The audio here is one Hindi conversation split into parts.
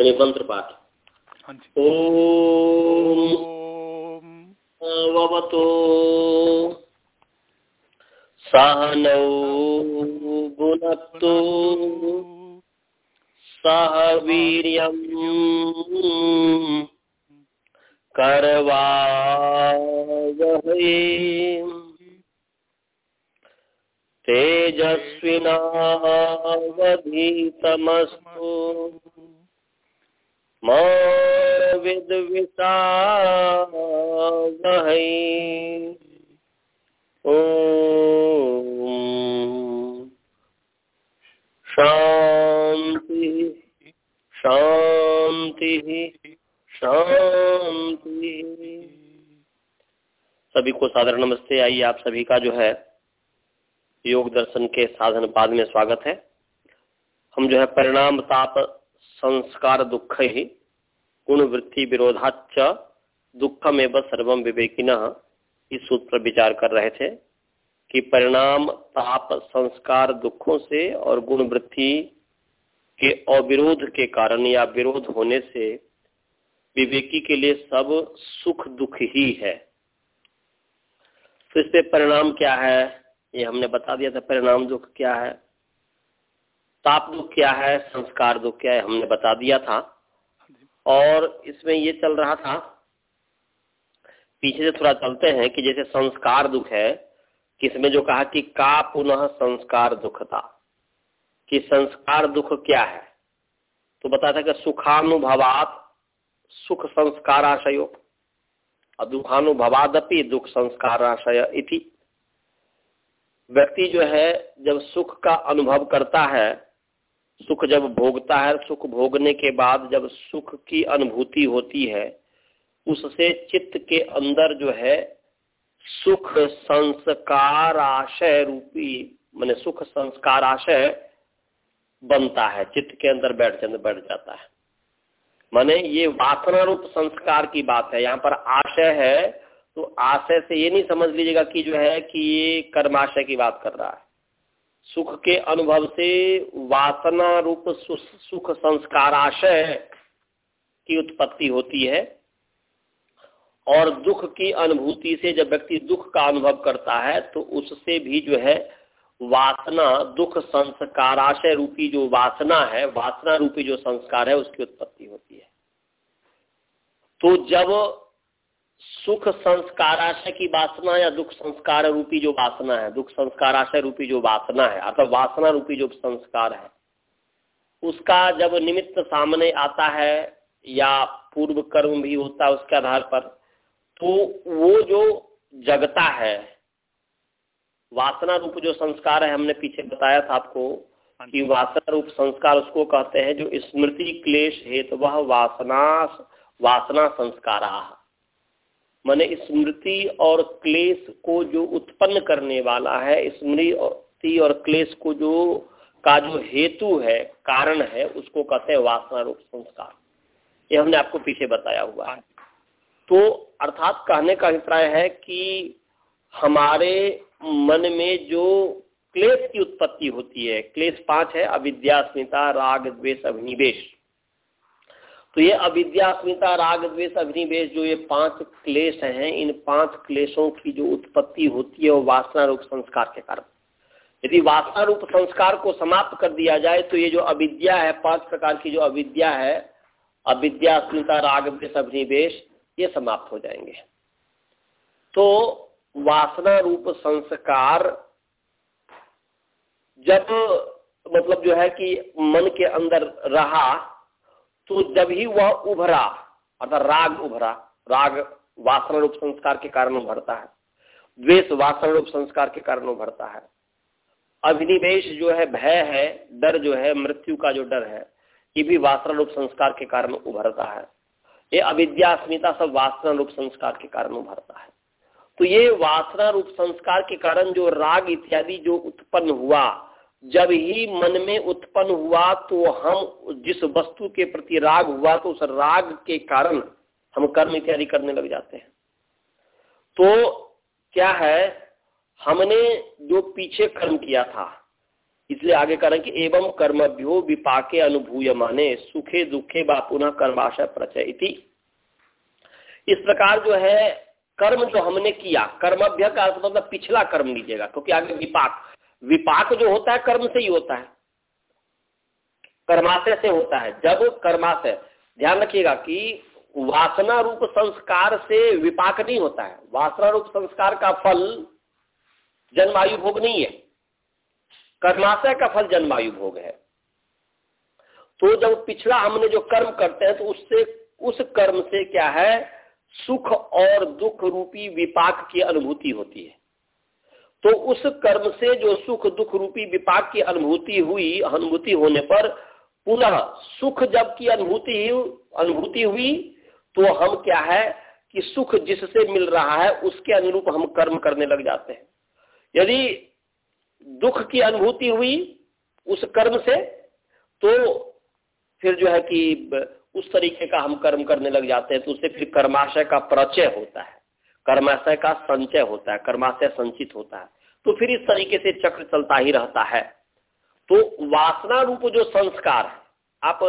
मंत्र पाठ। हाँ ओवतो सहनौ भुनक्तु सह वीर्यम् करवावहै तेजस्विनावधीतमस्तु। विद्विषावहै ॐ शांति शांति शांति। सभी को साधारण नमस्ते। आइए आप सभी का जो है योग दर्शन के साधन पाद में स्वागत है। हम जो है परिणाम, ताप संस्कार दुख ही गुण वृत्ति विरोधाच दुखम एवं सर्वम विवेकिन इस सूत्र विचार कर रहे थे कि परिणाम ताप संस्कार दुखों से और गुण वृत्ति के अविरोध के कारण या विरोध होने से विवेकी के लिए सब सुख दुख ही है। तो इससे परिणाम क्या है? ये हमने बता दिया था परिणाम दुख क्या है। ताप दुख क्या है, संस्कार दुख क्या है, हमने बता दिया था। और इसमें ये चल रहा था, पीछे से थोड़ा चलते हैं कि जैसे संस्कार दुख है किसमें जो कहा कि का पुनः संस्कार दुख था कि संस्कार दुख क्या है? तो बता था कि सुखानुभवात सुख संस्काराशयो और दुखानुभवादपि दुख संस्काराशय इति। व्यक्ति जो है, जब सुख का अनुभव करता है सुख जब भोगता है, सुख भोगने के बाद जब सुख की अनुभूति होती है, उससे चित्त के अंदर जो है सुख संस्कार आशय रूपी, मैंने सुख संस्कार आशय बनता है, चित्त के अंदर बैठ बैठ जाता है। माने ये वासना रूप संस्कार की बात है, यहाँ पर आशय है तो आशय से ये नहीं समझ लीजिएगा कि जो है कि ये कर्माशय की बात कर रहा है। सुख के अनुभव से वासना रूप सुख संस्कार आशय की उत्पत्ति होती है और दुख की अनुभूति से जब व्यक्ति दुख का अनुभव करता है तो उससे भी जो है वासना, दुख संस्काराशय रूपी जो वासना है, वासना रूपी जो संस्कार है, उसकी उत्पत्ति होती है। तो जब सुख संस्काराशय की वासना या दुख संस्कार रूपी जो वासना है दुख संस्काराशय रूपी जो वासना है अर्थात वासना रूपी जो संस्कार है उसका जब निमित्त सामने आता है या पूर्व कर्म भी होता है उसके आधार पर तो वो जो जगता है वासना रूप जो संस्कार है हमने पीछे बताया था आपको हाँ कि वासना रूप संस्कार उसको कहते हैं जो स्मृति क्लेश हेतु वह वासना वासना संस्कार। माने स्मृति और क्लेश को जो उत्पन्न करने वाला है, स्मृति और क्लेश को जो, का जो हेतु है, कारण है, उसको कहते हैं वासना रूप संस्कार। ये हमने आपको पीछे बताया हुआ है। तो अर्थात कहने का अभिप्राय है कि हमारे मन में जो क्लेश की उत्पत्ति होती है, क्लेश पाँच है अविद्या स्मिता राग, द्वेष, अभिनिवेश। तो ये अविद्या स्मिता राग द्वेष अभिनिवेश जो ये पाँच क्लेश हैं, इन पाँच क्लेशों की जो उत्पत्ति होती है वो वासना रूप संस्कार के कारण। यदि वासना रूप संस्कार को समाप्त कर दिया जाए तो ये जो अविद्या है, पाँच प्रकार की जो अविद्या है अविद्या स्मिता राग द्वेष अभिनिवेश ये समाप्त हो जाएँगे। तो वासना रूप संस्कार जब मतलब जो है कि मन के अंदर रहा तो जब ही वह उभरा, अर्थात राग उभरा, राग वासना रूप संस्कार के कारण उभरता है, द्वेष वासना रूप संस्कार के कारण उभरता है, अभिनिवेश जो है, भय है, डर जो है, मृत्यु का जो डर है, ये भी वासना रूप संस्कार के कारण उभरता है। ये अविद्या, अस्मिता सब वासना रूप संस्कार के कारण उभरता है। तो ये वासना रूप संस्कार के कारण जो राग इत्यादि जो उत्पन्न हुआ जब ही मन में उत्पन्न हुआ तो हम जिस वस्तु के प्रति राग हुआ तो उस राग के कारण हम कर्म इत्यादि करने लग जाते हैं। तो क्या है, हमने जो पीछे कर्म किया था, इसलिए आगे करें कि एवं कर्मभ्यो विपाके अनुभूय माने सुखे दुखे व पुनः कर्माशय प्रचय इस प्रकार जो है, कर्म जो हमने किया, कर्मभ्य का मतलब पिछला कर्म लीजिएगा, क्योंकि आगे विपाक। विपाक जो होता है, कर्म से ही होता है। कर्माशय से होता है। जब कर्माशय, ध्यान रखिएगा कि वासना रूप संस्कार से विपाक नहीं होता है। वासना रूप संस्कार का फल जन्मायु भोग नहीं है। कर्माशय का फल जन्मायु भोग है। तो जब पिछला हमने जो कर्म करते हैं तो उससे, उस कर्म से क्या है? सुख और दुख रूपी विपाक की अनुभूति होती है। तो उस कर्म से जो सुख दुख रूपी विपाक की अनुभूति हुई, अनुभूति होने पर पुनः सुख जब की अनुभूति अनुभूति हुई तो हम क्या है कि सुख जिससे मिल रहा है, उसके अनुरूप हम कर्म करने लग जाते हैं। यदि दुख की अनुभूति हुई उस कर्म से तो फिर जो है कि उस तरीके का हम कर्म करने लग जाते हैं तो उससे फिर कर्माशय का परिचय होता है। कर्माशय का संचय होता है, कर्माशय संचित होता है। तो फिर इस तरीके से चक्र चलता ही रहता है। तो वासना रूप जो संस्कार आप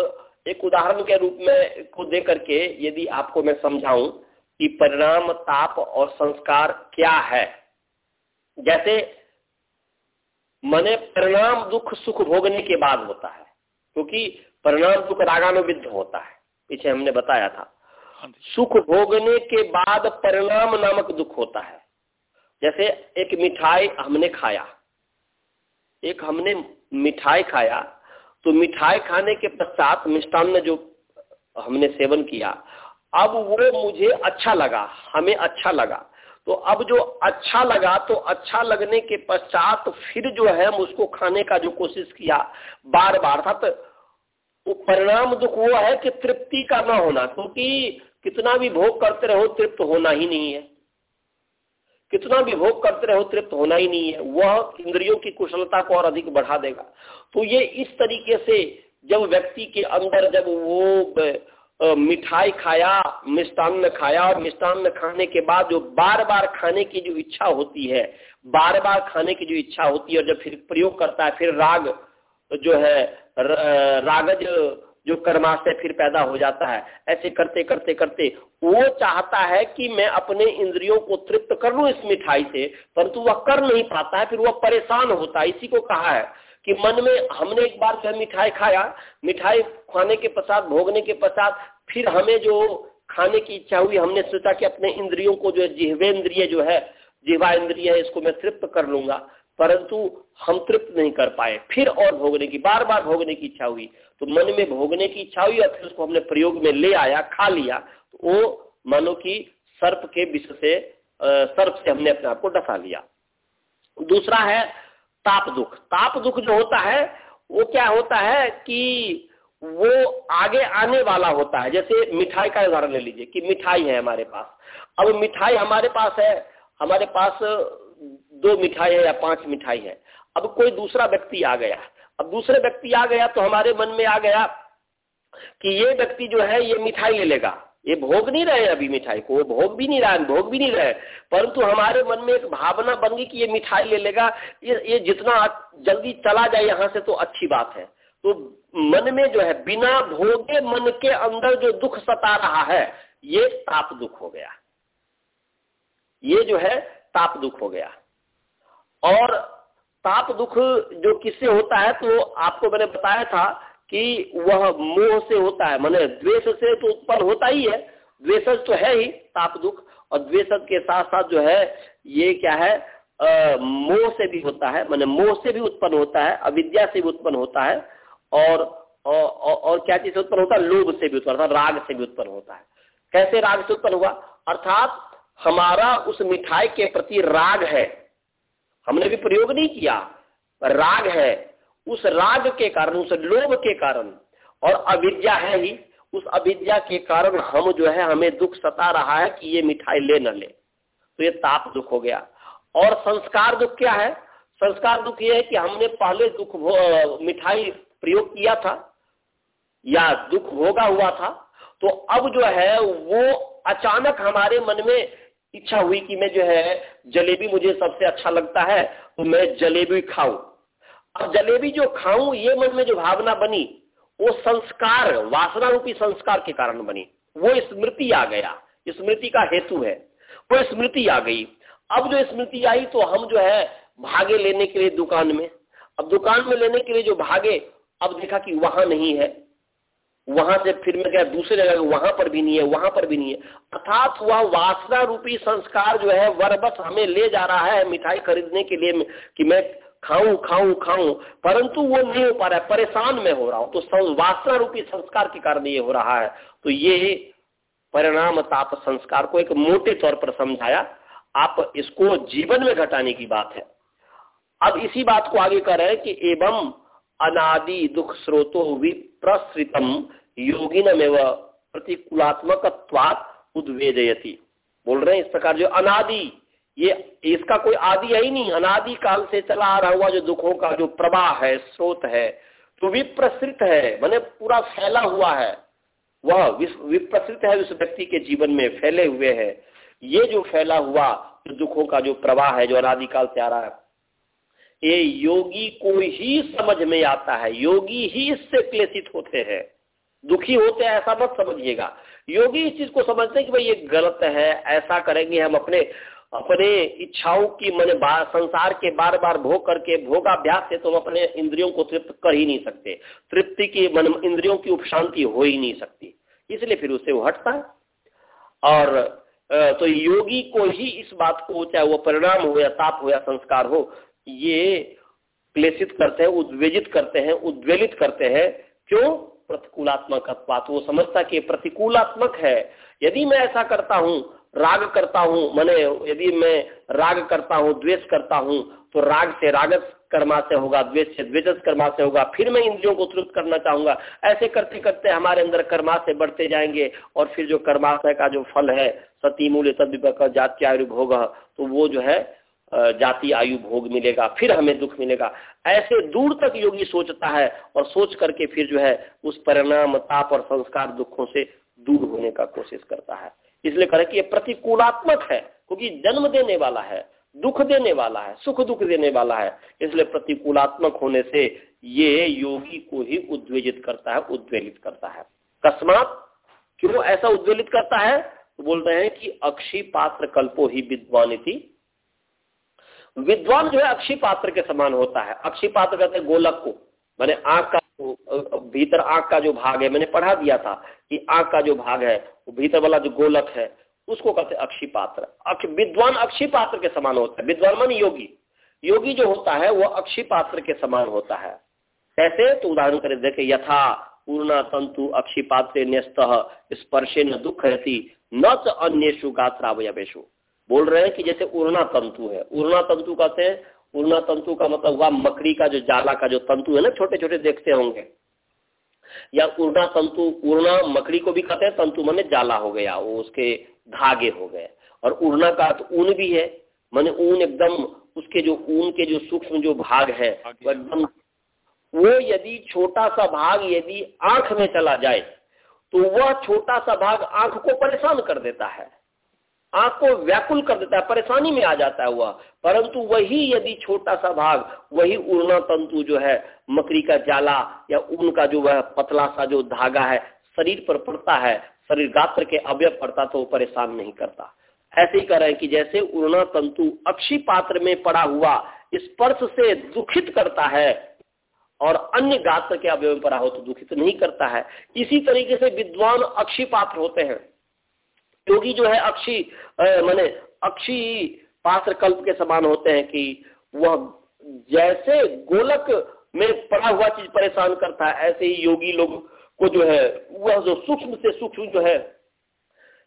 एक उदाहरण के रूप में को दे करके यदि आपको मैं समझाऊं कि परिणाम, ताप और संस्कार क्या है। जैसे मने परिणाम, दुख, सुख भोगने के बाद होता है, क्योंकि परिणाम, दुख रागानुविद्ध होता है। पीछे हमने बताया था। सुख भोगने के बाद परिणाम नामक दुख होता है। जैसे एक मिठाई हमने खाया। एक हमने मिठाई खाया तो मिठाई खाने के पश्चात मिष्टान्न जो हमने सेवन किया, अब वो मुझे अच्छा लगा, हमें अच्छा लगा। तो अब जो अच्छा लगा तो अच्छा लगने के पश्चात फिर जो है हम उसको खाने का जो कोशिश किया बार बार अर्थात तो परिणाम दुख वो है कि तृप्ति का ना होना, क्योंकि कितना भी भोग करते रहो, तृप्त होना ही नहीं है। कितना भी भोग करते रहो, तृप्त होना ही नहीं है। वह इंद्रियों की कुशलता को और अधिक बढ़ा देगा। तो ये इस तरीके से जब व्यक्ति के अंदर जब वो मिठाई खाया, मिष्टान्न खाया और मिष्टान्न खाने के बाद जो बार बार खाने की जो इच्छा होती है बार बार खाने की जो इच्छा होती है और जब फिर प्रयोग करता है, फिर राग जो है रागज जो कर्माशय फिर पैदा हो जाता है। ऐसे करते करते करते वो चाहता है कि मैं अपने इंद्रियों को तृप्त कर लू इस मिठाई से, परंतु वह कर नहीं पाता है, फिर वह परेशान होता है। इसी को कहा है कि मन में हमने एक बार जो मिठाई खाया, मिठाई खाने के पश्चात, भोगने के पश्चात, फिर हमें जो खाने की इच्छा हुई, हमने सोचा कि अपने इंद्रियों को जो है जिहवेंद्रिय जो है जिवा इंद्रिय है, इसको मैं तृप्त कर लूँगा, परंतु हम तृप्त नहीं कर पाए। फिर और भोगने की बार बार भोगने की इच्छा हुई। तो मन में भोगने की इच्छा हुई और फिर उसको हमने प्रयोग में ले आया, खा लिया तो वो मानो कि सर्प के विष से सर्प से हमने अपने आप को डसा लिया। दूसरा है ताप दुख। ताप दुख जो होता है, वो क्या होता है कि वो आगे आने वाला होता है। जैसे मिठाई का उदाहरण ले लीजिए कि मिठाई है हमारे पास। अब मिठाई हमारे पास है, हमारे पास दो मिठाई है या पाँच मिठाई है। अब कोई दूसरा व्यक्ति आ गया अब दूसरे व्यक्ति आ गया तो हमारे मन में आ गया कि ये व्यक्ति जो है, ये मिठाई ले लेगा। ये भोग नहीं रहे अभी मिठाई को भोग भी नहीं रहा, भोग भी नहीं रहे। परंतु हमारे मन में एक भावना बन गई कि ये मिठाई ले लेगा। ये ये जितना जल्दी चला जाए यहाँ से तो अच्छी बात है। तो मन में जो है, बिना भोगे मन के अंदर जो दुख सता रहा है, ये ताप दुख हो गया। ये जो है, ताप दुख हो गया। और ताप दुख जो किससे होता है तो आपको मैंने बताया था कि वह मोह से होता है। मैंने द्वेष से तो उत्पन्न होता ही है। द्वेषज तो है ही ताप दुख। और द्वेषज के साथ साथ जो है ये क्या है? मोह से भी होता है। मैंने मोह से भी उत्पन्न होता है अविद्या से भी उत्पन्न होता है। और और, और, क्या चीज़ से उत्पन्न होता है? लोभ से भी उत्पन्न होता राग से भी उत्पन्न होता है। कैसे राग से उत्पन्न हुआ? अर्थात हमारा उस मिठाई के प्रति राग है। हमने भी प्रयोग नहीं किया। राग है। उस राग के कारण, उस लोभ के कारण और अविद्या है ही। उस अविद्या के कारण हम जो है, हमें दुख सता रहा है कि ये मिठाई ले न ले। तो ये ताप दुख हो गया। और संस्कार दुख क्या है? संस्कार दुख ये है कि हमने पहले दुख मिठाई प्रयोग किया था या दुख भोगा हुआ था। तो अब जो है, वो अचानक हमारे मन में इच्छा हुई कि मैं जो है, जलेबी मुझे सबसे अच्छा लगता है तो मैं जलेबी खाऊं। अब जलेबी जो खाऊं, ये मन में जो भावना बनी, वो संस्कार वासना रूपी संस्कार के कारण बनी। वो स्मृति आ गया। स्मृति का हेतु है। वो स्मृति आ गई। अब जो स्मृति आई तो हम जो है, भागे लेने के लिए दुकान में। अब दुकान में लेने के लिए जो भागे, अब देखा कि वहाँ नहीं है। वहाँ से फिर मैं क्या दूसरे जगह वहाँ पर भी नहीं है, वहाँ पर भी नहीं है। अर्थात वह वासना रूपी संस्कार जो है वरबस हमें ले जा रहा है मिठाई खरीदने के लिए कि मैं खाऊं खाऊं खाऊं। परंतु वो नहीं हो पा रहा है, परेशान में हो रहा हूँ। तो वासना रूपी संस्कार के कारण ये हो रहा है। तो ये परिणाम ताप संस्कार को एक मोटे तौर पर समझाया। आप इसको जीवन में घटाने की बात है। अब इसी बात को आगे कर रहे हैं कि एवं अनादि दुख स्रोतो विप्रसृतम योगिनमेव प्रतिकूलात्मक उद्वेजयती बोल रहे हैं इस प्रकार जो अनादि, ये इसका कोई आदि है ही नहीं। अनादि काल से चला आ रहा हुआ जो दुखों का जो प्रवाह है, स्रोत है तो विप्रसृत है, मैंने पूरा फैला हुआ है, वह विप्रसृत है उस व्यक्ति के जीवन में, फैले हुए है। ये जो फैला हुआ जो दुखों का जो प्रवाह है, जो अनादिकाल से आ रहा है, ये योगी को ही समझ में आता है। योगी ही इससे क्लेशित होते हैं। दुखी होते हैं, ऐसा मत समझिएगा। योगी इस चीज़ को समझते हैं कि भाई ये गलत है, ऐसा करेंगे हम अपने अपने इच्छाओं की मैंने संसार के बार बार भोग करके भोगाभ्यास से तो हम अपने इंद्रियों को तृप्त कर ही नहीं सकते। तृप्ति की मन, इंद्रियों की उपशांति हो ही नहीं सकती। इसलिए फिर उससे वो हटता है। और तो योगी को ही इस बात को, चाहे वो परिणाम हो या ताप हो या संस्कार हो, ये क्लेशित करते हैं, उद्वेजित करते हैं, उद्वेलित करते हैं। क्यों? प्रतिकूलात्मक वो समझता कि प्रतिकूलात्मक है। यदि मैं ऐसा करता हूँ, राग करता हूँ, मैंने यदि मैं राग करता हूँ, द्वेष करता हूँ तो राग से रागस कर्मा से होगा, द्वेष से द्वेजस कर्मा से होगा। फिर मैं इंद्रियों को तृप्त करना चाहूँगा। ऐसे करते करते हमारे अंदर कर्मा से बढ़ते जाएँगे और फिर जो कर्माशय का जो फल है, सती मूल्य तद्विपक जात्यायु भोग तो वो जो है जाति आयु भोग मिलेगा, फिर हमें दुख मिलेगा। ऐसे दूर तक योगी सोचता है और सोच करके फिर जो है उस परिणाम, ताप और संस्कार दुखों से दूर होने का कोशिश करता है। इसलिए करें कि ये प्रतिकूलात्मक है, क्योंकि जन्म देने वाला है, दुख देने वाला है, सुख दुख देने वाला है। इसलिए प्रतिकूलात्मक होने से ये योगी को ही उद्वेजित करता है, उद्वेलित करता है। कस्मात क्यों ऐसा उद्वेलित करता है? तो बोल रहे हैं कि अक्षी पात्र कल्पो ही विद्वान विद्वान जो है अक्षी पात्र के समान होता है। अक्षी पात्र कहते हैं गोलक को। मैंने आँख का भीतर आँख का जो भाग है, मैंने पढ़ा दिया था कि आँख का जो भाग है, वो भीतर वाला जो गोलक है, उसको कहते हैं अक्षी पात्र। अक्ष, विद्वान अक्षी पात्र के समान होता है। विद्वान मान योगी। योगी जो होता है, वो अक्षी पात्र के समान होता है। कैसे? तो उदाहरण करें, देखे, यथा पूर्णा तंतु अक्षी पात्र न्यस्त, स्पर्शे न दुख रहती न तो अन्यु गात्रावयवेशु बोल रहे हैं कि जैसे उड़ना तंतु है। उड़ना तंतु कहते हैं उड़ना तंतु का मतलब हुआ मकड़ी का जो जाला का जो तंतु है ना छोटे छोटे देखते होंगे। या उड़ना तंतु उड़ना मकड़ी को भी कहते हैं तंतु मैंने जाला हो गया वो उसके धागे हो गए। और उड़ना का तो ऊन भी है मैंने ऊन एकदम उसके जो ऊन के जो सूक्ष्म जो भाग है वो एकदम वो यदि छोटा सा भाग यदि आँख में चला जाए तो वह छोटा सा भाग आँख को परेशान कर देता है। आँख को व्याकुल कर देता है, परेशानी में आ जाता है वह। परंतु वही यदि छोटा सा भाग, वही उड़ना तंतु जो है, मकड़ी का जाला या ऊन का जो वह पतला सा जो धागा है, शरीर पर पड़ता है, शरीर गात्र के अवयव पड़ता तो परेशान नहीं करता। ऐसे ही कर रहे हैं कि जैसे उड़ना तंतु अक्षी पात्र में पड़ा हुआ, स्पर्श से दुखित करता है और अन्य गात्र के अवयव में पड़ा हो तो दुखित नहीं करता है। इसी तरीके से विद्वान अक्षी पात्र होते हैं। योगी जो है अक्षी माने अक्षी पात्र कल्प के समान होते हैं कि वह जैसे गोलक में पड़ा हुआ चीज़ परेशान करता है, ऐसे ही योगी लोग को जो है, वह जो सूक्ष्म से सूक्ष्म जो है,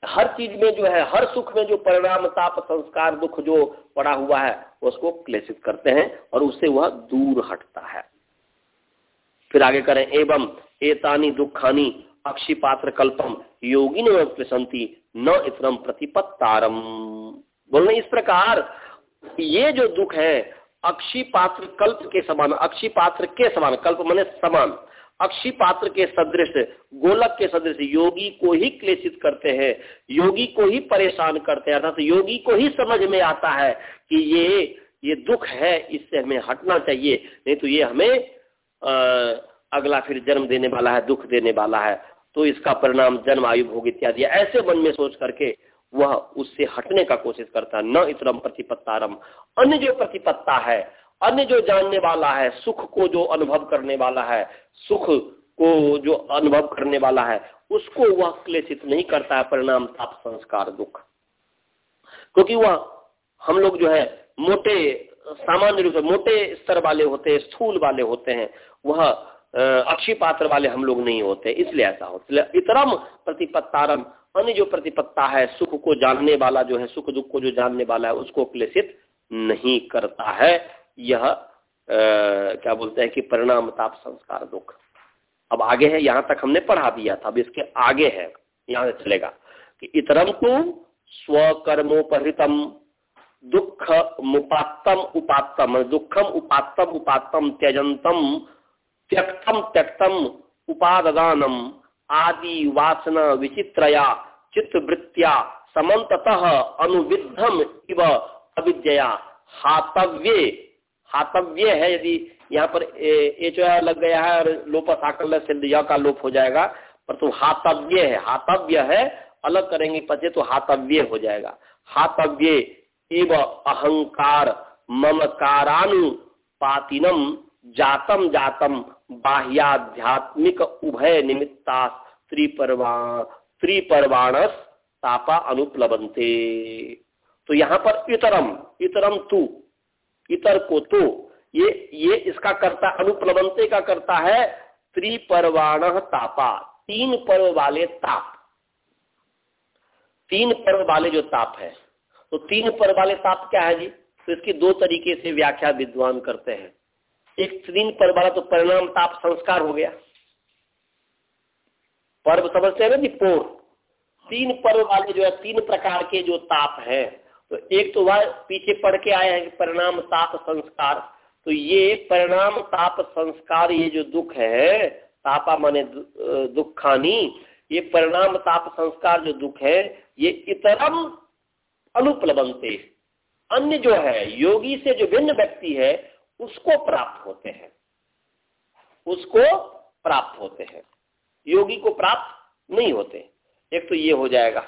हर चीज़ में जो है, हर सुख में जो परिणाम, ताप, संस्कार, दुख जो पड़ा हुआ है, उसको क्लेशित करते हैं और उससे वह दूर हटता है। फिर आगे करें, एवं एतानी दुखानी अक्षी पात्र कल्पम योगी ने न इतरम प्रतिपत्तारम। बोलने इस प्रकार ये जो दुख है अक्षी पात्र कल्प के समान अक्षी पात्र के समान कल्प मने समान अक्षी पात्र के सदृश गोलक के सदृश योगी को ही क्लेशित करते हैं योगी को ही परेशान करते हैं अर्थात योगी को ही समझ में आता है कि ये ये दुख है इससे हमें हटना चाहिए नहीं तो ये हमें आ, अगला फिर जन्म देने वाला है दुख देने वाला है। तो इसका परिणाम जन्म, आयु, भोग इत्यादि, ऐसे मन में सोच करके वह उससे हटने का कोशिश करता है। न इतरम प्रतिपत्तारम। अन्य जो प्रतिपत्ता है, अन्य जो जानने वाला है, सुख को जो अनुभव करने वाला है, सुख को जो अनुभव करने वाला है, उसको वह क्लेशित नहीं करता है, परिणाम ताप, संस्कार, दुख। क्योंकि वह, हम लोग जो है, मोटे, सामान्य रूप से मोटे स्तर वाले होते हैं, स्थूल वाले होते हैं। वह अक्षी पात्र वाले हम लोग नहीं होते इसलिए ऐसा होता इतरम प्रतिपत्तारम अन्य जो प्रतिपत्ता है सुख को जानने वाला जो है सुख दुख को जो जानने वाला है उसको क्लेशित नहीं करता है। यह आ, क्या बोलते हैं कि परिणाम ताप संस्कार दुख। अब आगे है यहाँ तक हमने पढ़ा दिया था अब इसके आगे है यहाँ से चलेगा कि इतरम तो स्वकर्मोपहृतम दुख मुपात्तम उपात्तम दुखम उपात्तम उपात्तम त्यजंतम त्यक्तम त्यक्तम उपादानम आदि वासना विचित्रया चित्तवृत्तिया समन्ततः अनुविद्धम इव अविद्या हातव्य हातव्य है यदि यहाँ पर ए जो है लग गया है और लोप साकल य का लोप हो जाएगा, पर तो हातव्य है हातव्य है, अलग करेंगे पचे तो हातव्य हो जाएगा। हातव्य एव अहंकार ममकारानुपातिनम जातम जातम बाह्याध्यात्मिक उभय निमित्ता त्रिपर्वाणस तापा अनुप्लवंते तो यहाँ पर इतरम इतरम तू, इतर को तो ये ये इसका करता अनुप्लवंते का करता है त्रिपर्वाण तापा, तीन पर्व वाले ताप। तीन पर्व वाले जो ताप है तो तीन पर्व वाले ताप क्या है जी? तो इसकी दो तरीके से व्याख्या विद्वान करते हैं। एक तीन पर्व वाला तो परिणाम ताप संस्कार हो गया। पर्व समझते हैं ना जी, पोर। तीन पर्व वाले जो है, तीन प्रकार के जो ताप है तो एक तो वह पीछे पढ़ के आए हैं परिणाम ताप संस्कार। तो ये परिणाम ताप संस्कार, ये जो दुख है, तापा माने दुखानी, ये परिणाम ताप संस्कार जो दुख है, ये इतरम अनुपलबनते अन्य जो है, योगी से जो भिन्न व्यक्ति है उसको प्राप्त होते हैं। उसको प्राप्त होते हैं। योगी को प्राप्त नहीं होते। एक तो ये हो जाएगा।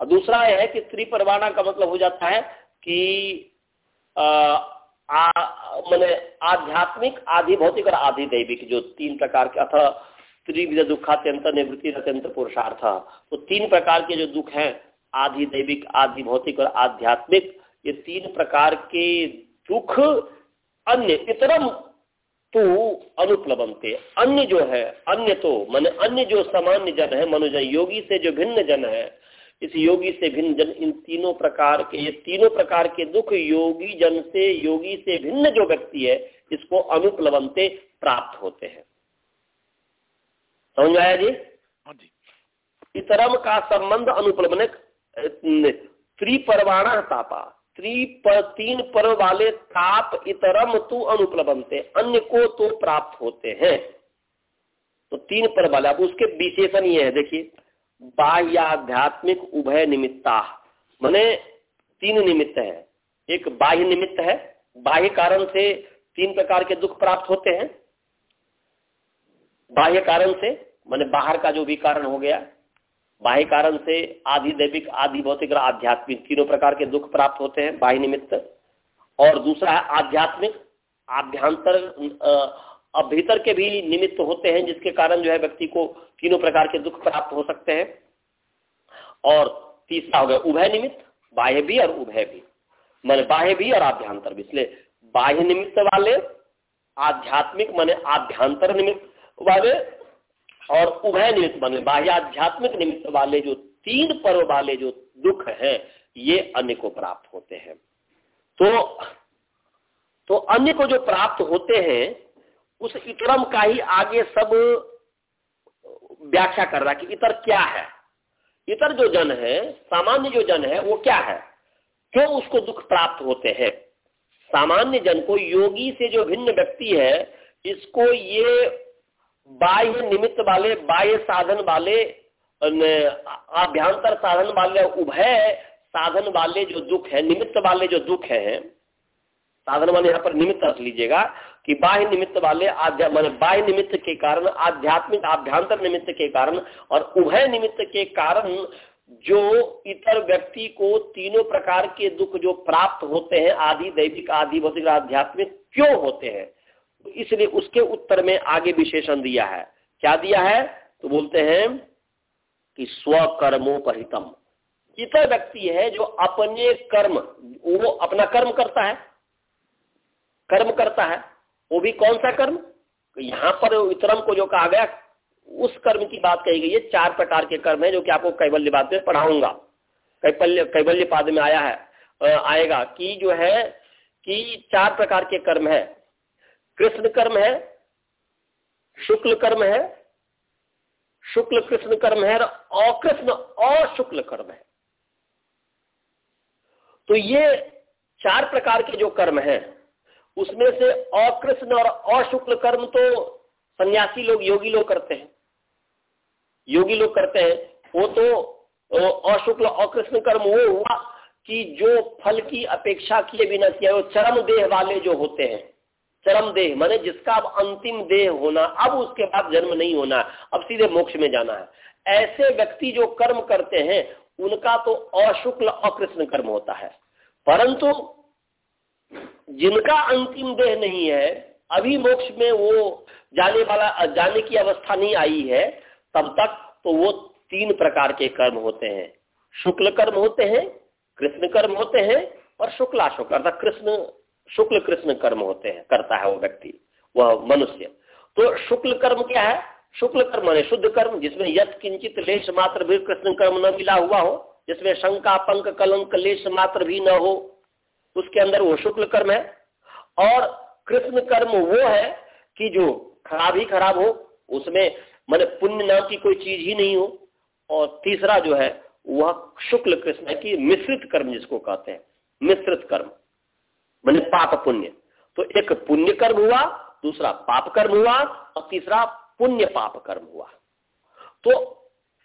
और दूसरा यह है कि त्रिपरवाना का मतलब हो जाता है कि मैंने आध्यात्मिक आधि भौतिक और आधि दैविक जो तीन प्रकार के, अथवा त्रिविध दुखात्यंत निवृत्ति अत्यंत पुरुषार्थ। तो तीन प्रकार के जो दुख हैं आधि दैविक आधि भौतिक और आध्यात्मिक, ये तीन प्रकार के दुख अन्य इतरम तू अनुप्लवंते। अन्य जो है अन्य तो मन अन्य जो सामान्य जन है मनुजन योगी से जो भिन्न जन है इस योगी से भिन्न जन इन तीनों प्रकार के ये तीनों प्रकार के दुख योगी जन से योगी से भिन्न जो व्यक्ति है इसको अनुप्लवंते प्राप्त होते हैं। समझ आया जी? हाँ इतरम का संबंध अनुप्लवन त्रिपरवाणा तापा। पर, तीन पर्व वाले ताप इतरम तु अनुप्लबनते अन्य को तो प्राप्त होते हैं। तो तीन पर्व वाले अब उसके विशेषण ये है देखिए बाह्याध्यात्मिक उभय निमित्ता। मैंने तीन निमित्त है। एक बाह्य निमित्त है बाह्य कारण से तीन प्रकार के दुख प्राप्त होते हैं। बाह्य कारण से मैंने बाहर का जो भी कारण हो गया बाह्य कारण से आदि दैविक, आदि भौतिक और आध्यात्मिक तीनों प्रकार के दुख प्राप्त होते हैं, बाह्य निमित्त। और दूसरा है आध्यात्मिक, आभ्यंतर भीतर के भी निमित्त होते हैं, जिसके कारण जो है व्यक्ति को तीनों प्रकार के दुख प्राप्त हो सकते हैं। और तीसरा हो गया उभय निमित्त, बाह्य भी और उभय भी। मैंने बाह्य भी और आभ्यंतर भी। इसलिए बाह्य निमित्त वाले, आध्यात्मिक माने आभ्यंतर निमित्त वाले और उभय निमित्त बने। बाह्याध्यात्मिक निमित्त वाले जो तीन पर्व वाले जो दुख हैं, ये अन्य को प्राप्त होते हैं। तो तो अन्य को जो प्राप्त होते हैं, उस इतरम का ही आगे सब व्याख्या कर रहा कि इतर क्या है? इतर जो जन है, सामान्य जो जन है, वो क्या है? क्यों उसको दुख प्राप्त होते हैं? सामान्य जन को योगी से जो भिन्न व्यक्ति है, इसको ये बाह्य निमित्त वाले, बाह्य साधन वाले आभ्यंतर साधन वाले उभय साधन वाले जो दुख है, निमित्त वाले जो दुख है, साधन माने यहाँ पर निमित्त रख लीजिएगा कि बाह्य निमित्त वाले मान बाह्य निमित्त के कारण, आध्यात्मिक आभ्यंतर निमित्त के कारण और उभय निमित्त के कारण जो इतर व्यक्ति को तीनों प्रकार के दुख जो प्राप्त होते हैं, आदि, दैविक, आदि, भौतिक, आध्यात्मिक, क्यों होते हैं? तो इसलिए उसके उत्तर में आगे विशेषण दिया है। क्या दिया है? तो बोलते हैं कि स्वकर्मोपहितम। इतर व्यक्ति है जो अपने कर्म, वो अपना कर्म करता है। कर्म करता है। वो भी कौन सा कर्म? यहाँ पर इतरम को जो कहा गया, उस कर्म की बात कही गई है। चार प्रकार के कर्म है जो कि आपको कैबल्य बात में पढ़ाऊँगा। कैबल्य कैबल्य पाद में आया है। आएगा कि जो है कि चार प्रकार के कर्म है। कृष्ण कर्म है, शुक्ल कर्म है, शुक्ल कृष्ण कर्म है और अकृष्ण और शुक्ल कर्म है। तो ये चार प्रकार के जो कर्म है, उसमें से अकृष्ण और अशुक्ल कर्म तो सन्यासी लोग, योगी लोग करते हैं। योगी लोग करते हैं, वो तो अशुक्ल अकृष्ण कर्म वो हुआ कि जो फल की अपेक्षा किए बिना किया, वो चरम देह वाले जो होते हैं चरम देह, माने जिसका अब अंतिम देह होना, अब उसके बाद जन्म नहीं होना, अब सीधे मोक्ष में जाना है। ऐसे व्यक्ति जो कर्म करते हैं, उनका तो अशुक्ल अकृष्ण कर्म होता है। परंतु जिनका अंतिम देह नहीं है, अभी मोक्ष में वो जाने वाला, जाने की अवस्था नहीं आई है, तब तक तो वो तीन प्रकार के कर्म होते हैं। शुक्ल कर्म होते हैं, कृष्ण कर्म होते हैं, और शुक्लाशुक्ल, अर्थात कृष्ण शुक्ल कृष्ण कर्म होते हैं, करता है वो व्यक्ति, वह मनुष्य। तो शुक्ल कर्म क्या है? शुक्ल कर्म माने शुद्ध कर्म, जिसमें यथ किंचित लेश मात्र भी कृष्ण कर्म न मिला हुआ हो, जिसमें शंका, पंक, कलंक, लेश मात्र भी न हो, उसके अंदर वो शुक्ल कर्म है। और कृष्ण कर्म वो है कि जो खराब ही खराब हो, उसमें मैंने पुण्य नाम की कोई चीज़ ही नहीं हो। और तीसरा जो है, वह शुक्ल कृष्ण है कि मिश्रित कर्म जिसको कहते हैं, मिश्रित कर्म। मैंने पाप पुण्य। तो एक पुण्य कर्म हुआ, दूसरा पाप कर्म हुआ, और तीसरा पुण्य पाप कर्म हुआ। तो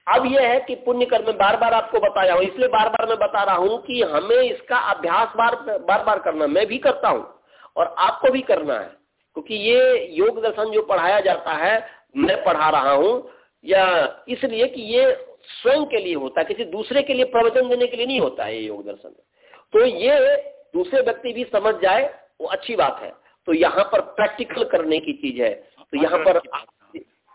अब यह है कि पुण्य कर्म में बार बार आपको बताया हूँ, इसलिए बार बार मैं बता रहा हूँ कि हमें इसका अभ्यास बार बार बार करना, मैं भी करता हूँ, और आपको भी करना है, क्योंकि ये योग दर्शन जो पढ़ाया जाता है, मैं पढ़ा रहा हूँ, या इसलिए कि ये स्वयं के लिए होता है, किसी दूसरे के लिए प्रवचन देने के लिए नहीं होता है ये योग दर्शन। तो ये दूसरे व्यक्ति भी समझ जाए वो अच्छी बात है। तो यहाँ पर प्रैक्टिकल करने की चीज़ है। तो यहाँ पर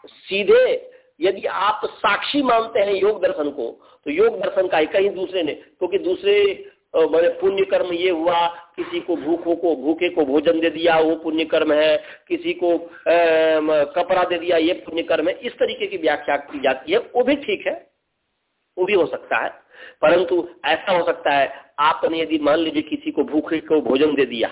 सीधे यदि आप साक्षी मानते हैं योग दर्शन को तो योग दर्शन का ही कहीं दूसरे ने क्योंकि तो दूसरे मैंने पुण्य कर्म ये हुआ किसी को भूखों को भूखे को भोजन दे दिया वो पुण्य कर्म है। किसी को कपड़ा दे दिया ये पुण्य कर्म है। इस तरीके की व्याख्या की जाती है वो भी ठीक है। वो भी हो सकता है। परंतु ऐसा हो सकता है, आपने यदि मान लीजिए किसी को भूखे को भोजन दे दिया,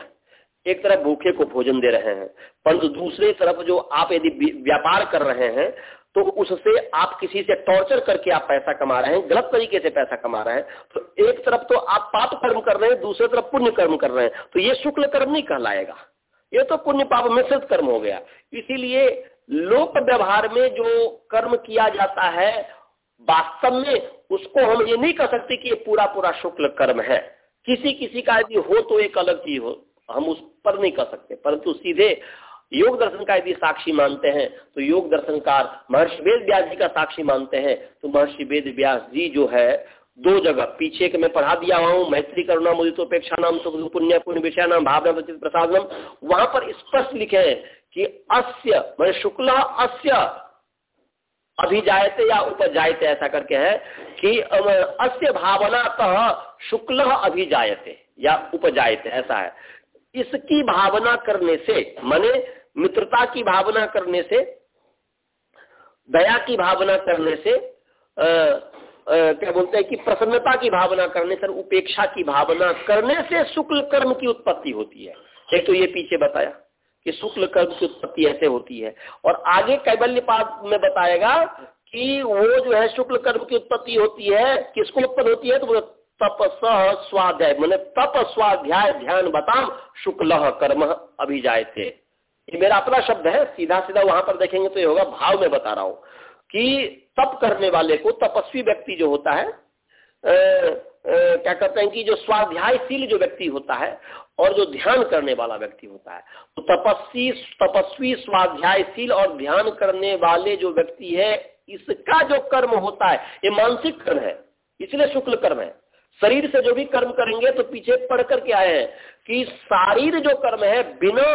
एक तरफ़ भूखे को भोजन दे रहे हैं, परंतु दूसरे तरफ़ जो आप यदि व्यापार कर रहे हैं तो उससे आप किसी से टॉर्चर करके आप पैसा कमा रहे हैं, गलत तरीके से पैसा कमा रहे हैं तो एक तरफ़ तो आप पाप कर्म कर रहे हैं, दूसरी तरफ़ पुण्य कर्म कर रहे हैं तो ये शुक्ल कर्म नहीं कहलाएगा। ये तो पुण्य पाप मिश्रित कर्म हो गया। इसीलिए लोक व्यवहार में जो कर्म किया जाता है, वास्तव में उसको हम ये नहीं कह सकते कि ये पूरा पूरा शुक्ल कर्म है। किसी किसी का यदि हो तो एक अलग चीज़ हो, हम उस पर नहीं कह सकते। परंतु सीधे योग दर्शन का यदि साक्षी मानते हैं तो योग दर्शनकार महर्षि वेद व्यास जी का साक्षी मानते हैं। तो महर्षि वेद व्यास जी जो है, दो जगह, पीछे के मैं पढ़ा दिया हूँ, मैत्री, करुणा मुदितोपेक्षा नाम, सुख पुण्य पुण्य, विषय नाम, भावना प्रसाद नाम। वहाँ पर स्पष्ट लिखे हैं कि अस्य मैं शुक्ला अस्य अभिजायते या उपजायते ऐसा करके है कि अस्य भावना कह शुक्ल अभिजायते या उपजायते ऐसा है। इसकी भावना करने से माने मित्रता की भावना करने से दया की भावना करने से आ, आ, क्या बोलते हैं कि प्रसन्नता की भावना करने से उपेक्षा की भावना करने से शुक्ल कर्म की उत्पत्ति होती है। एक तो ये पीछे बताया। कि शुक्ल कर्म की उत्पत्ति ऐसे होती है। और आगे कैबल्य पाद में बताएगा कि वो जो है शुक्ल कर्म की उत्पत्ति होती है, किसको उत्पन्न होती है? तो तप स्वाध्याय मैंने तप स्वाध्याय ध्यान बताम, शुक्ल कर्म अभी जाए थे ये मेरा अपना शब्द है सीधा सीधा वहाँ पर देखेंगे तो ये होगा, भाव में बता रहा हूँ कि तप करने वाले को तपस्वी व्यक्ति जो होता है क्या कहते हैं कि जो स्वाध्यायशील जो व्यक्ति होता है और जो ध्यान करने वाला व्यक्ति होता है तो तपस्वी तपस्वी स्वाध्यायशील और ध्यान करने वाले जो व्यक्ति है, इसका जो कर्म होता है, ये मानसिक कर्म है, इसलिए शुक्ल कर्म है। शरीर से जो भी कर्म करेंगे तो पीछे पढ़ करके आए हैं कि शारीर जो कर्म है, बिना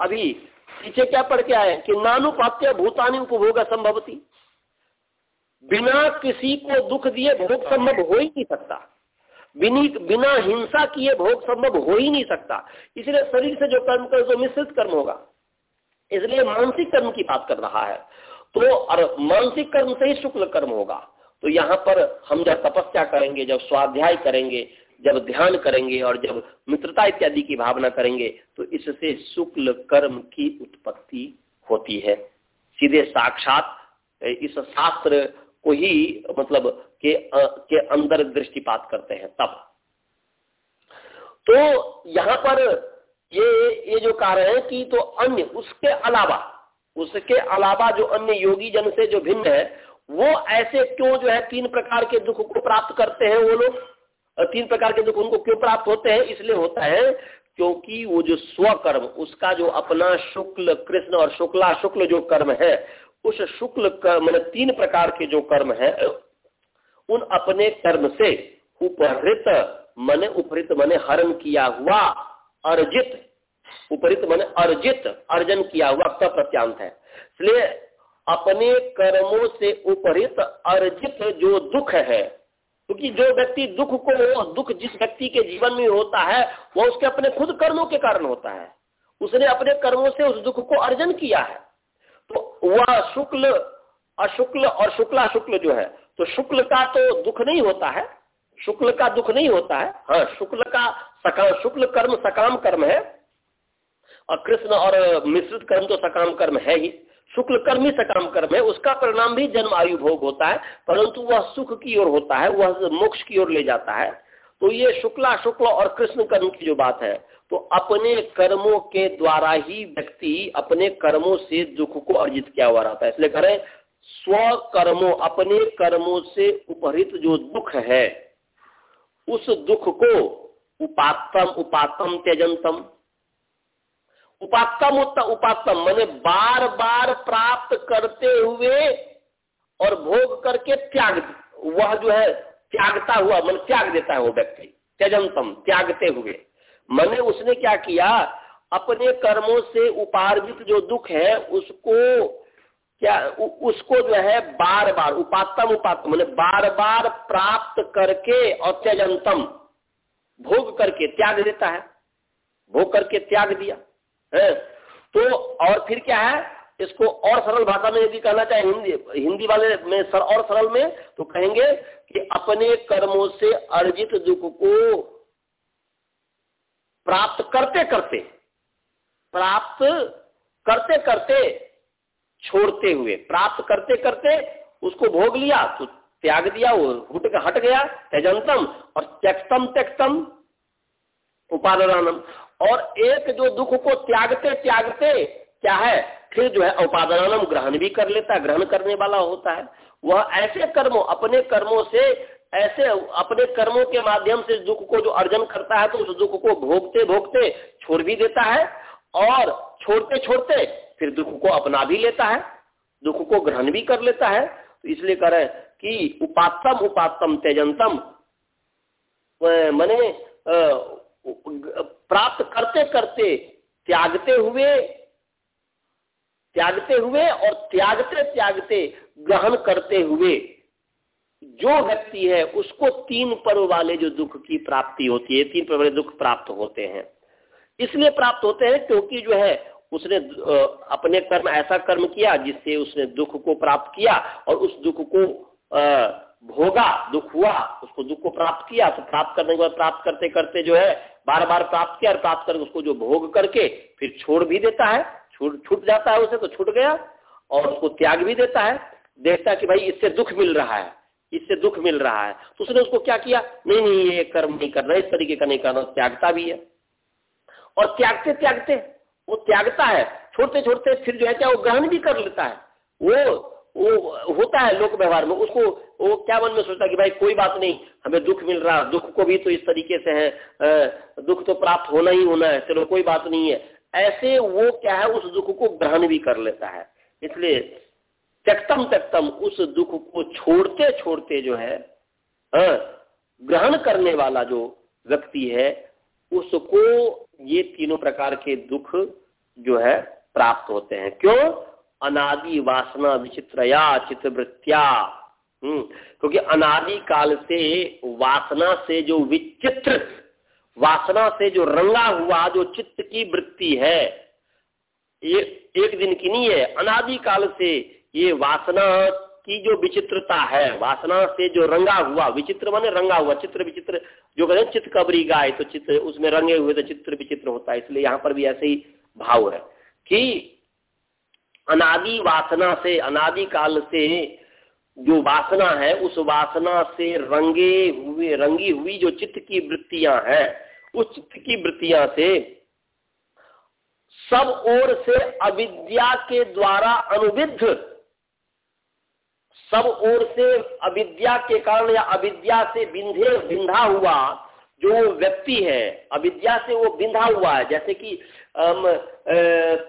अभी पीछे क्या पढ़ के आए कि नानुपात्य भूतानी उपभोग संभवती बिना किसी को दुख दिए भोग संभव हो ही नहीं सकता। बिना हिंसा किए भोग संभव हो ही नहीं सकता। इसलिए शरीर से जो कर्म कर जो मिश्रित कर्म होगा। इसलिए मानसिक कर्म की बात कर रहा है। तो और मानसिक कर्म से ही शुक्ल कर्म होगा। तो यहाँ पर हम जब तपस्या करेंगे, जब स्वाध्याय करेंगे, जब ध्यान करेंगे, और जब मित्रता इत्यादि की भावना करेंगे तो इससे शुक्ल कर्म की उत्पत्ति होती है। सीधे साक्षात, इस शास्त्र को ही मतलब के आ, के अंदर दृष्टिपात करते हैं तब। तो यहाँ पर ये ये जो कार्य है कि तो अन्य उसके अलावा उसके अलावा जो अन्य योगी जन से जो भिन्न है वो ऐसे क्यों जो है तीन प्रकार के दुख को प्राप्त करते हैं वो लोग? तीन प्रकार के दुख उनको क्यों प्राप्त होते हैं? इसलिए होता है क्योंकि वो जो स्वकर्म उसका जो अपना शुक्ल कृष्ण और शुक्ला शुक्ल जो कर्म है उस शुक्ल कर्म तीन प्रकार के जो कर्म है, उन अपने कर्म से उपहृत, मने उपहृत, मने हरण किया हुआ, अर्जित। उपरित मने अर्जित, अर्जन किया हुआ, का प्रत्यांत है। इसलिए अपने कर्मों से उपरित अर्जित जो दुख है, क्योंकि तो जो व्यक्ति दुख को, दुख जिस व्यक्ति के जीवन में होता है, वह उसके अपने खुद कर्मों के कारण होता है। उसने अपने कर्मों से उस दुख को अर्जन किया है। तो वह शुक्ल, अशुक्ल और शुक्ला शुक्ल जो है तो शुक्ल का तो दुख नहीं होता है। शुक्ल का दुख नहीं होता है। हाँ शुक्ल का सकाम शुक्ल कर्म सकाम कर्म है। और कृष्ण और मिश्रित कर्म तो सकाम कर्म है ही। शुक्ल कर्म ही सकाम कर्म है। उसका परिणाम भी जन्म आयु भोग होता है, परंतु वह सुख की ओर होता है, वह मोक्ष की ओर ले जाता है। तो ये शुक्ला, शुक्ल और कृष्ण कर्म की जो बात है तो अपने कर्मों के द्वारा ही व्यक्ति अपने कर्मों से दुख को अर्जित किया हुआ रहता है। इसलिए करें स्व कर्मों अपने कर्मों से उपहृत जो दुख है, उस दुख को उपातम उपातम त्यजंतम। उपातम उपातम मैंने बार बार प्राप्त करते हुए और भोग करके त्याग, वह जो है, त्यागता हुआ, मन त्याग देता है वो व्यक्ति, त्यजंतम, त्यागते हुए। मैंने उसने क्या किया? अपने कर्मों से उपार्जित जो दुख है उसको क्या उ, उसको जो है बार बार उपातम उपातम मैंने बार बार प्राप्त करके और त्यजंतम भोग करके त्याग देता है। भोग करके त्याग दिया। है? तो और फिर क्या है? इसको और सरल भाषा में यदि कहना चाहे हिंदी हिंदी वाले में सर और सरल में तो कहेंगे कि अपने कर्मों से अर्जित दुख को प्राप्त करते करते, प्राप्त करते करते छोड़ते हुए, प्राप्त करते करते उसको भोग लिया तो त्याग दिया, वो हट हट गया, त्यजंतम और त्यक्तम त्यक्तम उपादानम और एक जो दुख को त्यागते त्यागते क्या है? फिर जो है उपादानम ग्रहण भी कर लेता, ग्रहण करने वाला होता है। वह ऐसे कर्मों, अपने कर्मों से ऐसे अपने कर्मों के माध्यम से दुख को जो अर्जन करता है तो उस दुख को भोगते भोगते छोड़ भी देता है और छोड़ते छोड़ते फिर दुख को अपना भी लेता है, दुख को ग्रहण भी कर लेता है। तो इसलिए करें कि उपातम उपातम तेजंतम मैंने प्राप्त करते करते, त्यागते हुए त्यागते हुए और त्यागते त्यागते ग्रहण करते हुए जो व्यक्ति है, उसको तीन पर्व वाले जो दुख की प्राप्ति होती है, तीन पर्व वाले दुख प्राप्त होते हैं। इसलिए प्राप्त होते हैं क्योंकि जो है, उसने अपने कर्म, ऐसा कर्म किया जिससे उसने दुख को प्राप्त किया और उस दुख को भोगा, दुख हुआ, उसको दुख को प्राप्त किया तो प्राप्त करने के बाद प्राप्त करते करते जो है बार बार प्राप्त किया और प्राप्त करके उसको जो भोग करके फिर छोड़ भी देता है, छूट छूट जाता है उसे तो छूट गया और उसको त्याग भी देता है, देखता है कि भाई इससे दुख मिल रहा है। इससे दुख मिल रहा है। तो उसने उसको क्या किया? नहीं नहीं, ये कर्म नहीं करना, इस तरीके का नहीं करना, त्यागता भी है। और त्यागते त्यागते, वो त्यागता है। छोड़ते छोड़ते फिर जो है क्या, वो ग्रहण भी कर लेता है। वो वो होता है लोक व्यवहार में। उसको, वो क्या मन में सोचता है कि भाई, कोई बात नहीं, हमें दुख मिल रहा, दुख को भी तो इस तरीके से है दुख तो प्राप्त होना ही होना है। चलो, कोई बात नहीं है। ऐसे वो क्या है, उस दुख को ग्रहण भी कर लेता है। इसलिए त्यक्तम त्यक्तम उस दुख को छोड़ते छोड़ते जो है ग्रहण करने वाला जो व्यक्ति है, उसको ये तीनों प्रकार के दुख जो है प्राप्त होते हैं। क्यों? अनादि वासना विचित्रया चित्रवृत्या हम्म क्योंकि अनादि काल से वासना से जो विचित्र, वासना से जो रंगा हुआ जो चित्त की वृत्ति है, ये एक दिन की नहीं है, अनादि काल से ये वासना की जो विचित्रता है, वासना से जो रंगा हुआ, विचित्र माने रंगा हुआ, चित्र विचित्र, जो कहते चित्र कबरी गाय तो चित्र उसमें रंगे हुए तो चित्र विचित्र होता है, इसलिए यहाँ पर भी ऐसे ही भाव है कि अनादि वासना से, अनादि काल से जो वासना है, उस वासना से रंगे हुए, रंगी हुई जो चित्त की वृत्तियाँ हैं, उस चित्त की वृत्तियाँ से सब ओर से अविद्या के द्वारा अनुविध सब ओर से अविद्या के कारण या अविद्या से बिंधे बिंधा हुआ जो व्यक्ति है अविद्या से वो बिंधा हुआ है। जैसे कि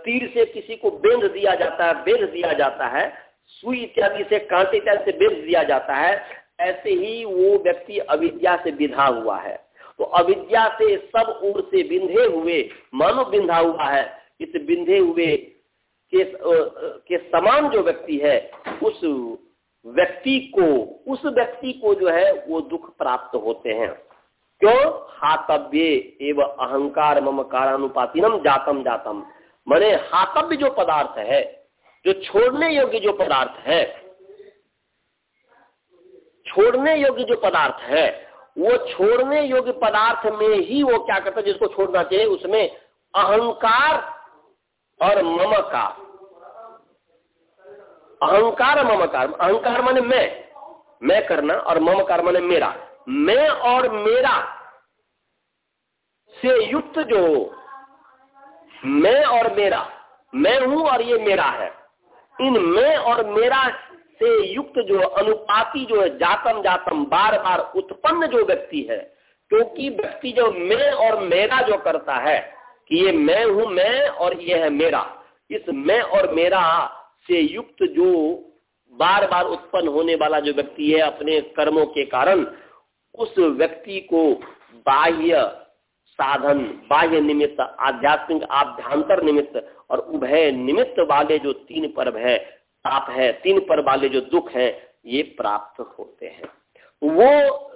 तीर से किसी को बेंध दिया जाता है बेंध दिया जाता है सुई इत्यादि से कांटे इत्यादि से बेंध दिया जाता है ऐसे ही वो व्यक्ति अविद्या से बिंधा हुआ है। तो अविद्या से सब ओर से बिंधे हुए मानो बिंधा हुआ है इस बिंधे हुए के, के समान जो व्यक्ति है उस व्यक्ति को, उस व्यक्ति को जो है, वो दुख प्राप्त होते हैं। क्यों? हातव्य एवं अहंकार मम कारानुपातिनम जातम जातम। मने हातव्य जो पदार्थ है, जो छोड़ने योग्य जो पदार्थ है, छोड़ने योग्य जो पदार्थ है, वो छोड़ने योग्य पदार्थ में ही वो क्या करता है, जिसको छोड़ना चाहिए, उसमें अहंकार और ममकार अहंकार ममकार अहंकार माने मैं। मैं करना और ममकार माने मेरा। मैं और मेरा से युक्त जो मैं और मेरा, मैं हूँ और ये मेरा है। इन मैं और मेरा से युक्त जो अनुपाति जो है, जातम जातम बार बार उत्पन्न जो व्यक्ति है, क्योंकि व्यक्ति जो मैं और मेरा जो करता है, कि ये मैं हूँ, मैं और ये है मेरा। इस मैं और मेरा से युक्त जो बार बार उत्पन्न होने वाला जो व्यक्ति है अपने कर्मों के कारण, उस व्यक्ति को बाह्य साधन, बाह्य निमित्त, आध्यात्मिक आभ्यंतर निमित्त और उभय निमित्त वाले जो तीन पर्व है, पाप है, तीन पर्व वाले जो दुख है, ये प्राप्त होते हैं। वो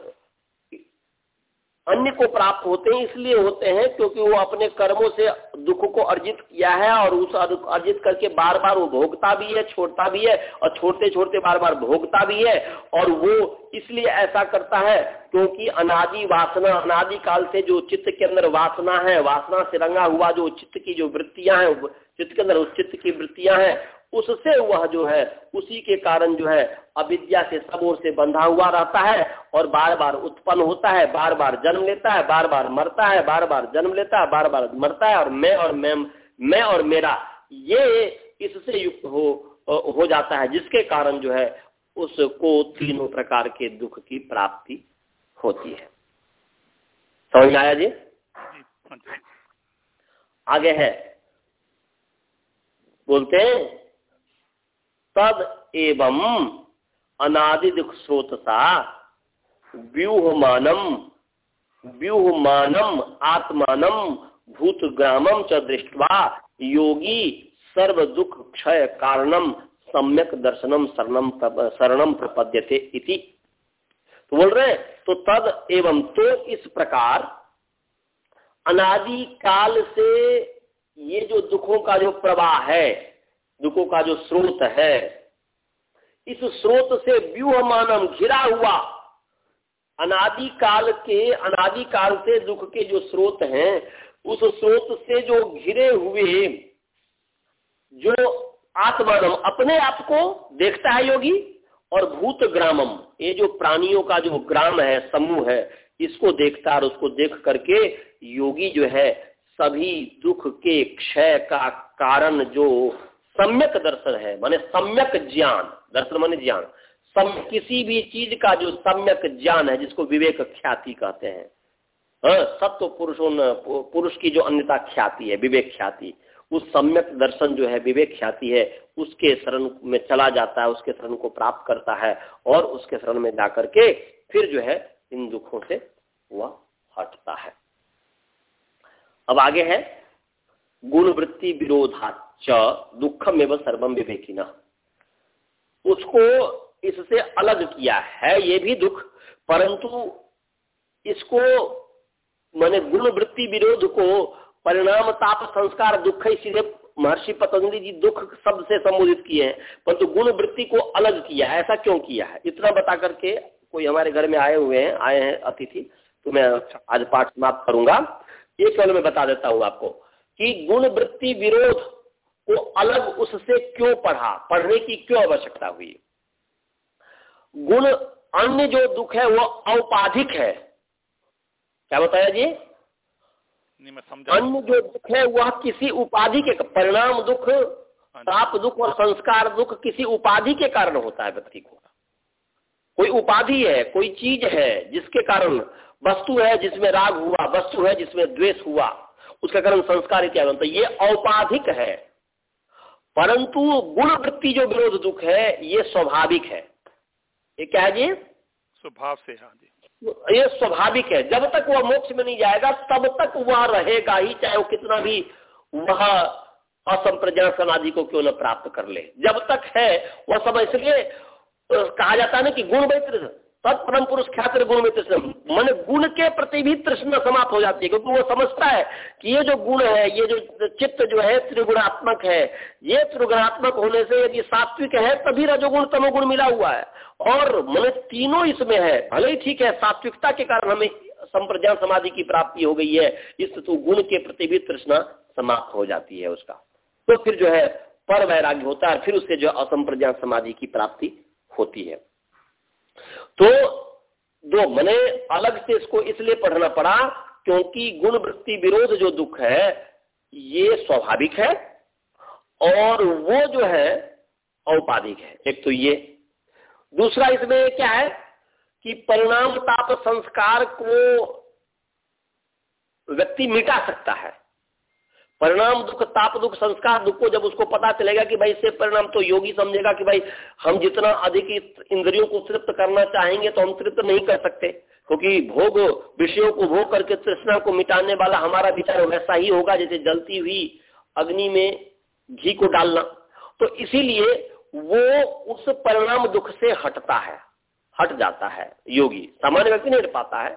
अन्य को प्राप्त होते हैं इसलिए होते हैं क्योंकि वो अपने कर्मों से दुख को अर्जित किया है और उस अर्जित करके बार बार वो भोगता भी है, छोड़ता भी है और छोड़ते छोड़ते बार बार भोगता भी है और वो इसलिए ऐसा करता है क्योंकि अनादि वासना, अनादि काल से जो चित्त के अंदर वासना है, वासना से रंगा हुआ जो चित्त की जो वृत्तियाँ हैं, चित्त के अंदर उस चित्त की वृत्तियाँ हैं उससे वह जो है उसी के कारण जो है अविद्या से सब ओर से बंधा हुआ रहता है और बार बार उत्पन्न होता है बार बार जन्म लेता है बार बार मरता है बार बार जन्म लेता है बार बार मरता है और मैं और मैं मैं और मेरा ये इससे युक्त हो हो जाता है जिसके कारण जो है उसको तीनों प्रकार के दुख की प्राप्ति होती है। समझ में आया जी? आगे है। बोलते हैं तद एवं अनादि दुख स्रोतसा व्यूहमानम व्यूहमानम, आत्मानम भूत ग्रामम च दृष्टवा योगी सर्व दुख क्षय कारणम सम्यक दर्शनम शरणम शरणम प्रपद्यते इति। तो बोल रहे तो तद एवं तो इस प्रकार अनादि काल से ये जो दुखों का जो प्रवाह है दुखों का जो स्रोत है, इस स्रोत से व्यूह मानम घिरा हुआ अनादि काल के अनादि काल से दुख के जो स्रोत हैं, उस स्रोत से जो घिरे हुए, जो आत्मानम, अपने आप को देखता है योगी और भूत ग्रामम, ये जो प्राणियों का जो ग्राम है, समूह है, इसको देखता और उसको देख करके योगी जो है, सभी दुख के क्षय का कारण जो सम्यक दर्शन है माने सम्यक ज्ञान दर्शन माने ज्ञान। सम किसी भी चीज़ का जो सम्यक ज्ञान है जिसको विवेक ख्याति कहते हैं हाँ, सत्व पुरुषों पुरुष की जो अन्यता ख्याति है विवेक ख्याति उस सम्यक दर्शन जो है विवेक ख्याति है उसके शरण में चला जाता है उसके शरण को प्राप्त करता है और उसके शरण में जाकर के फिर जो है इन दुखों से वह हटता है। अब आगे है गुण वृत्ति विरोधाच दुखम एवं सर्वम विवेकी उसको इससे अलग किया है ये भी दुख परंतु इसको मैंने गुण वृत्ति विरोध को परिणाम ताप संस्कार दुख सीधे महर्षि पतंजलि जी दुख शब्द से संबोधित किए हैं परंतु गुण वृत्ति को अलग किया है ऐसा क्यों किया है? इतना बता करके कोई हमारे घर में आए हुए हैं आए हैं अतिथि तो मैं आज पाठ समाप्त करूँगा। ये केवल मैं बता देता हूँ आपको कि गुण वृत्ति विरोध को अलग उससे क्यों पढ़ा? पढ़ने की क्यों आवश्यकता हुई? गुण अन्य जो दुख है वो औपाधिक है। क्या बताया जी? अन्य जो दुख है वह किसी उपाधि के परिणाम दुख हाँ ताप दुख और संस्कार दुख किसी उपाधि के कारण होता है व्यक्ति को। कोई उपाधि है कोई चीज़ है जिसके कारण वस्तु है जिसमें राग हुआ वस्तु है जिसमें द्वेष हुआ उसके कारण संस्कार इत्यादि। बनता ये औपाधिक है। परंतु गुण वृत्ति जो विरोध दुख है ये स्वाभाविक है। ये क्या है जी? स्वभाव से हाँ जी। ये स्वाभाविक है। जब तक वह मोक्ष में नहीं जाएगा तब तक वह रहेगा ही चाहे वो कितना भी वह असंप्रज्ञान समाधि को क्यों न प्राप्त कर ले। जब तक है वह सब इसलिए कहा जाता है ना कि गुण वैत्र तत्परम पुरुष ख्यात गुण में तृष्ण मन गुण के प्रति भी तृष्णा समाप्त हो जाती है, क्योंकि वो समझता है कि ये जो गुण है, ये जो चित्त जो है, त्रिगुणात्मक है। ये त्रिगुणात्मक होने से यदि सात्विक है, तभी रजोगुण, तमोगुण मिला हुआ है। और मन तीनों इसमें है, भले ही ठीक है, सात्विकता के कारण हमें संप्रज्ञान समाधि की प्राप्ति हो गई है, इस तो गुण के प्रति भी तृष्णा समाप्त हो जाती है उसका। तो फिर जो है, पर वैराग्य होता है फिर उससे जो असंप्रज्ञान समाधि की प्राप्ति होती है। तो दो मने अलग से इसको इसलिए पढ़ना पड़ा, क्योंकि गुण वृत्ति विरोध जो दुख है, ये स्वाभाविक है, और वो जो है, औपाधिक है। एक तो ये। दूसरा इसमें क्या है, कि परिणाम ताप संस्कार को व्यक्ति मिटा सकता है। परिणाम दुख, ताप दुख, संस्कार दुख को जब उसको पता चलेगा कि भाई इससे परिणाम तो योगी समझेगा कि भाई हम जितना अधिक इंद्रियों को तृप्त करना चाहेंगे तो हम तृप्त नहीं कर सकते। क्योंकि भोग, विषयों को भोग करके तृष्णा को मिटाने वाला हमारा विचार वैसा ही होगा, जैसे जलती हुई अग्नि में घी को डालना। तो इसीलिए वो उस परिणाम दुख से हटता है, हट जाता है योगी। सामान्य व्यक्ति नहीं हट पाता है?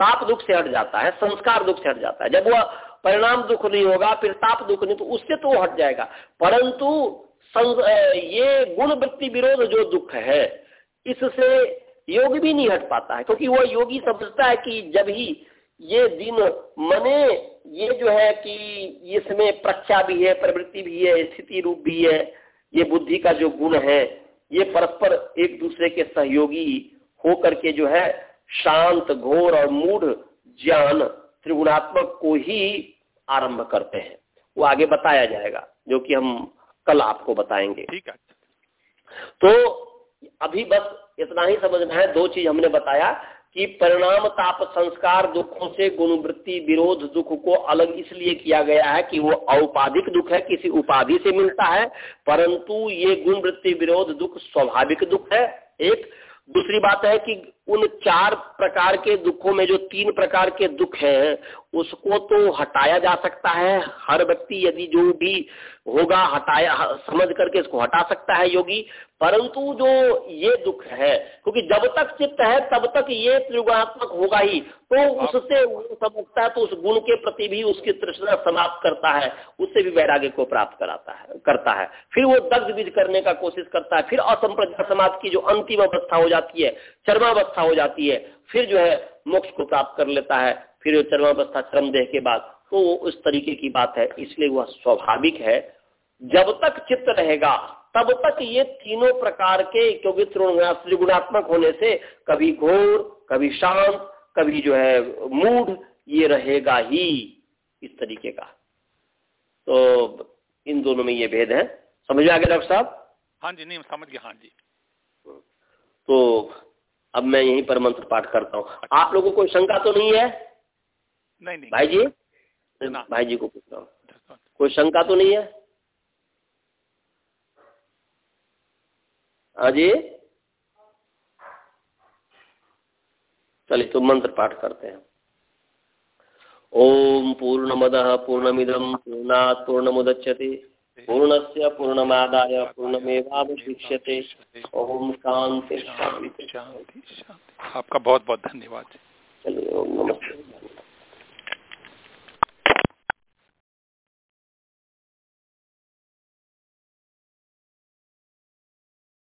ताप दुख से हट जाता है, संस्कार दुख से हट जाता है। जब वह परिणाम दुख नहीं होगा, फिर ताप दुख नहीं तो उससे तो हट जाएगा। परंतु ये गुण वृत्ति विरोध जो दुख है, इससे योग भी नहीं हट पाता है, क्योंकि वह योगी समझता है कि जब ही ये दिन मने, ये जो है कि इसमें प्रख्या भी है, प्रवृत्ति भी है, स्थिति रूप भी है, ये बुद्धि का जो गुण है, ये परस्पर एक दूसरे के सहयोगी हो करके जो है शांत, घोर और मूढ़ ज्ञान त्रिगुणात्मक को ही आरंभ करते हैं। वो आगे बताया जाएगा जो कि हम कल आपको बताएँगे। ठीक है। तो अभी बस इतना ही समझना है दो चीज़ हमने बताया कि परिणाम ताप संस्कार दुखों से गुणवृत्ति विरोध दुख को अलग इसलिए किया गया है कि वो औपाधिक दुख है किसी उपाधि से मिलता है परंतु ये गुणवृत्ति विरोध दुख स्वाभाविक दुख है एक। दूसरी बात है कि उन चार प्रकार के दुखों में जो तीन प्रकार के दुख हैं उसको तो हटाया जा सकता है। हर व्यक्ति यदि जो भी होगा हटाया समझ करके इसको हटा सकता है योगी। परंतु जो ये दुख है क्योंकि जब तक चित्त है तब तक ये त्रिगुणात्मक होगा ही। तो उससे समझता है तो उस गुण के प्रति भी उसकी तृष्णा समाप्त करता है। उससे भी वैराग्य को प्राप्त कराता है करता है। फिर वो दग्ध बीज करने का कोशिश करता है। फिर असंप्रज्ञा समाज की जो अंतिम अवस्था हो जाती है चरमावस्था हो जाती है फिर जो है मोक्ष को प्राप्त कर लेता है फिर चरमावस्था चरम देह के बाद। तो वो उस तरीके की बात है इसलिए वह स्वाभाविक है। जब तक चित्त रहेगा तब तक ये तीनों प्रकार के क्योंकि त्रिगुणात्मक होने से कभी घोर कभी शांत कभी जो है मूड ये रहेगा ही इस तरीके का। तो इन दोनों में ये भेद है। समझ में आ गया डॉक्टर साहब? हाँ जी नहीं समझ गया हाँ जी। तो अब मैं यहीं पर मंत्र पाठ करता हूँ। आप लोगों को कोई शंका तो नहीं है? नहीं नहीं। भाई जी? भाई जी को पूछ रहा हूँ कोई शंका तो नहीं है? हाँ जी? चलिए तो मंत्र पाठ करते हैं। ओम पूर्ण पूर्णमद पूर्णमिदम पूर्णात् पूर्णमुदच्यते पूर्णस्य पूर्णमादाय पूर्णमेवावशिष्यते। ओम शांति शांति शांति शांति आपका बहुत बहुत धन्यवाद चलिए ओम नमस्ते